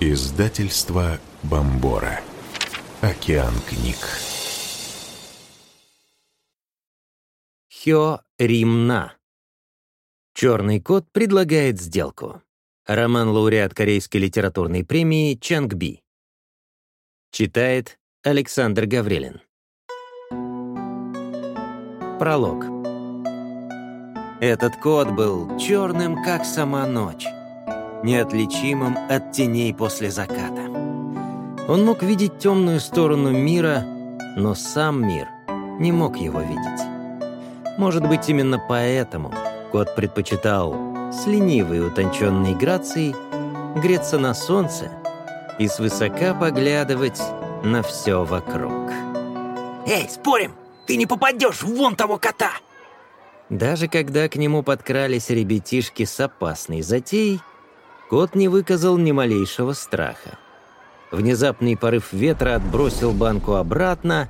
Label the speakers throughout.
Speaker 1: Издательство Бомбора. Океан книг.
Speaker 2: Хё Римна. Черный кот предлагает сделку. Роман-лауреат Корейской литературной премии Чангби. Читает Александр Гаврилин. Пролог. Этот кот был черным, как сама ночь неотличимым от теней после заката. Он мог видеть темную сторону мира, но сам мир не мог его видеть. Может быть, именно поэтому кот предпочитал с ленивой утонченной грацией греться на солнце и свысока поглядывать на все вокруг.
Speaker 3: «Эй, спорим, ты не попадешь вон того кота!»
Speaker 2: Даже когда к нему подкрались ребятишки с опасной затеей, Кот не выказал ни малейшего страха. Внезапный порыв ветра отбросил банку обратно,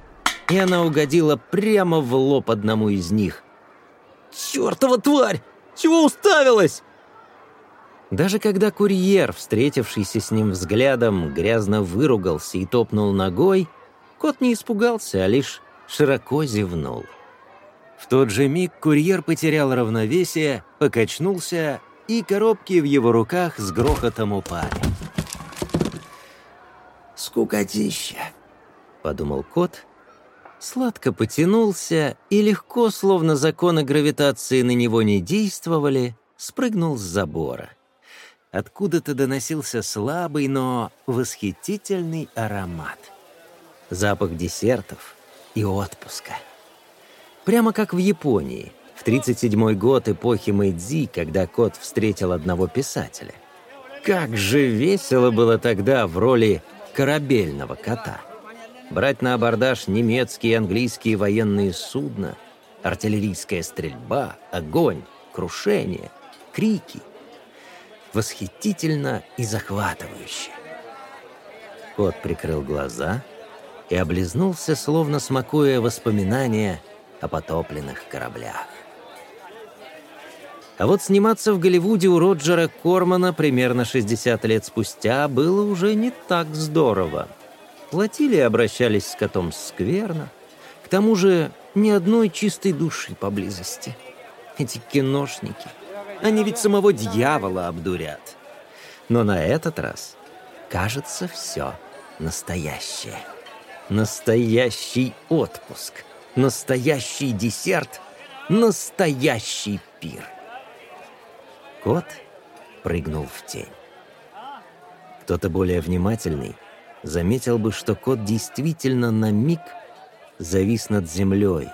Speaker 2: и она угодила прямо в лоб одному из них.
Speaker 3: «Чёртова тварь! Чего уставилась?»
Speaker 2: Даже когда курьер, встретившийся с ним взглядом, грязно выругался и топнул ногой, кот не испугался, а лишь широко зевнул. В тот же миг курьер потерял равновесие, покачнулся и коробки в его руках с грохотом упали.
Speaker 3: «Скукотища», — подумал кот,
Speaker 2: сладко потянулся и легко, словно законы гравитации на него не действовали, спрыгнул с забора. Откуда-то доносился слабый, но восхитительный аромат. Запах десертов и отпуска. Прямо как в Японии — в 37 год эпохи Мэйдзи, когда кот встретил одного писателя. Как же весело было тогда в роли корабельного кота. Брать на абордаж немецкие и английские военные судна, артиллерийская стрельба, огонь, крушение, крики. Восхитительно и захватывающе. Кот прикрыл глаза и облизнулся, словно смакуя воспоминания о потопленных кораблях. А вот сниматься в Голливуде у Роджера Кормана примерно 60 лет спустя было уже не так здорово. Платили и обращались с котом скверно. К тому же ни одной чистой души поблизости. Эти киношники, они ведь самого дьявола обдурят. Но на этот раз, кажется, все настоящее. Настоящий отпуск, настоящий десерт, настоящий пир. Кот прыгнул в тень. Кто-то более внимательный заметил бы, что кот действительно на миг завис над землей,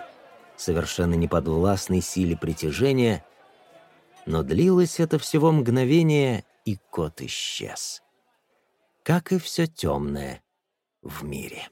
Speaker 2: совершенно неподвластной силе притяжения, но длилось это всего мгновение, и кот исчез. Как и все темное в мире.